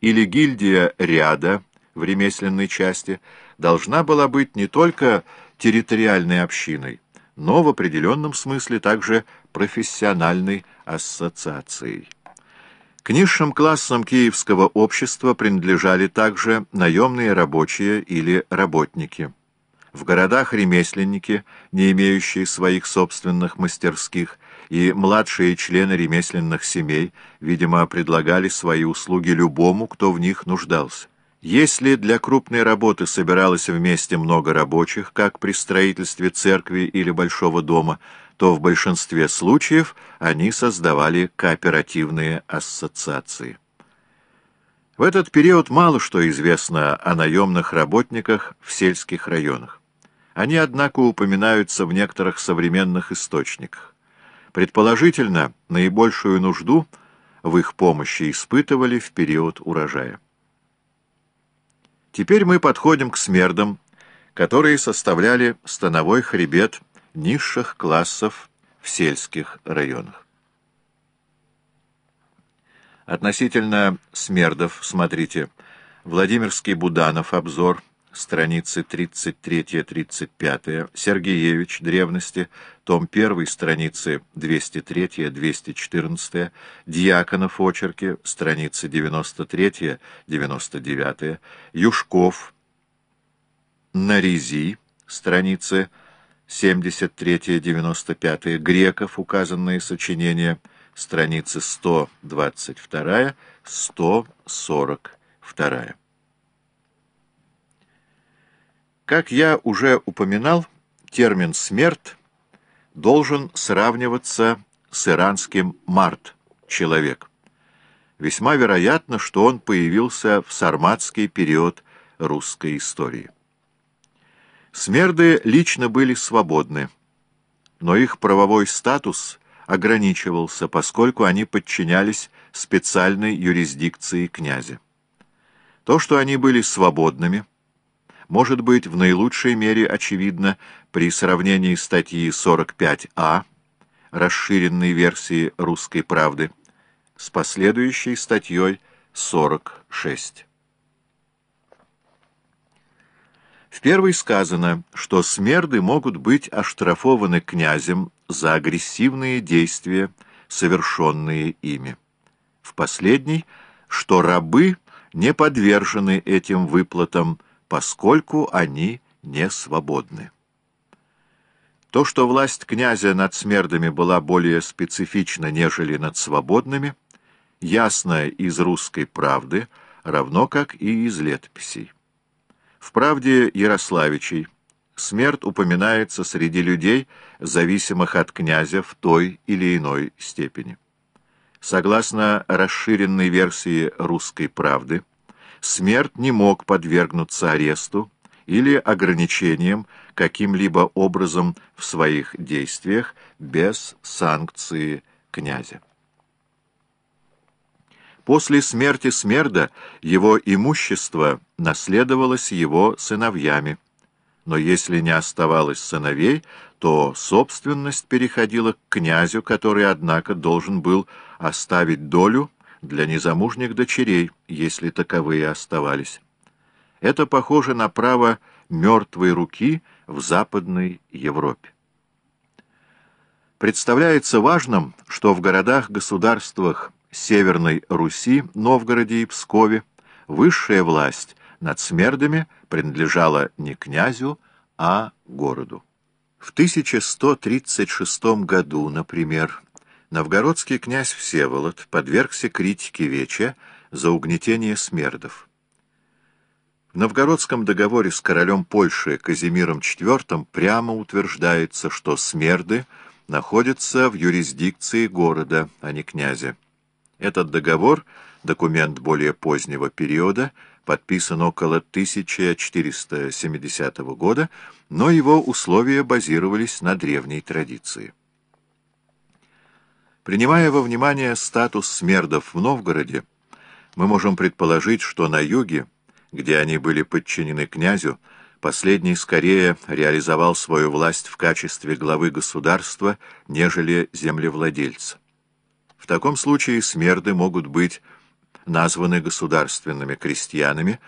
или гильдия ряда в ремесленной части должна была быть не только территориальной общиной, но в определенном смысле также профессиональной ассоциацией. К низшим классам киевского общества принадлежали также наемные рабочие или работники. В городах ремесленники, не имеющие своих собственных мастерских, и младшие члены ремесленных семей, видимо, предлагали свои услуги любому, кто в них нуждался. Если для крупной работы собиралось вместе много рабочих, как при строительстве церкви или большого дома, то в большинстве случаев они создавали кооперативные ассоциации. В этот период мало что известно о наемных работниках в сельских районах. Они, однако, упоминаются в некоторых современных источниках. Предположительно, наибольшую нужду в их помощи испытывали в период урожая. Теперь мы подходим к смердам, которые составляли становой хребет низших классов в сельских районах. Относительно смердов, смотрите, Владимирский Буданов, обзор, страницы 33-35, Сергеевич, древности, том 1, страницы 203-214, Дьяконов, очерки, страницы 93-99, Юшков, Наризи, страницы 73-95, Греков, указанные сочинения, страницы 122-142. Как я уже упоминал, термин «смерть» должен сравниваться с иранским «март» — «человек». Весьма вероятно, что он появился в сарматский период русской истории. Смерды лично были свободны, но их правовой статус ограничивался, поскольку они подчинялись специальной юрисдикции князя. То, что они были свободными — может быть в наилучшей мере очевидно при сравнении статьи 45А, расширенной версии «Русской правды», с последующей статьей 46. В первой сказано, что смерды могут быть оштрафованы князем за агрессивные действия, совершенные ими. В последней, что рабы не подвержены этим выплатам, поскольку они не свободны. То, что власть князя над смердами была более специфична, нежели над свободными, ясно из русской правды, равно как и из летописей. В правде Ярославичей смерть упоминается среди людей, зависимых от князя в той или иной степени. Согласно расширенной версии русской правды, смерть не мог подвергнуться аресту или ограничениям каким-либо образом в своих действиях без санкции князя. После смерти Смерда его имущество наследовалось его сыновьями, но если не оставалось сыновей, то собственность переходила к князю, который, однако, должен был оставить долю для незамужних дочерей, если таковые оставались. Это похоже на право мертвой руки в Западной Европе. Представляется важным, что в городах-государствах Северной Руси, Новгороде и Пскове высшая власть над смердами принадлежала не князю, а городу. В 1136 году, например, новгородский князь Всеволод подвергся критике Веча за угнетение смердов. В новгородском договоре с королем Польши Казимиром IV прямо утверждается, что смерды находятся в юрисдикции города, а не князя. Этот договор, документ более позднего периода, подписан около 1470 года, но его условия базировались на древней традиции. Принимая во внимание статус смердов в Новгороде, мы можем предположить, что на юге, где они были подчинены князю, последний скорее реализовал свою власть в качестве главы государства, нежели землевладельца. В таком случае смерды могут быть названы государственными крестьянами,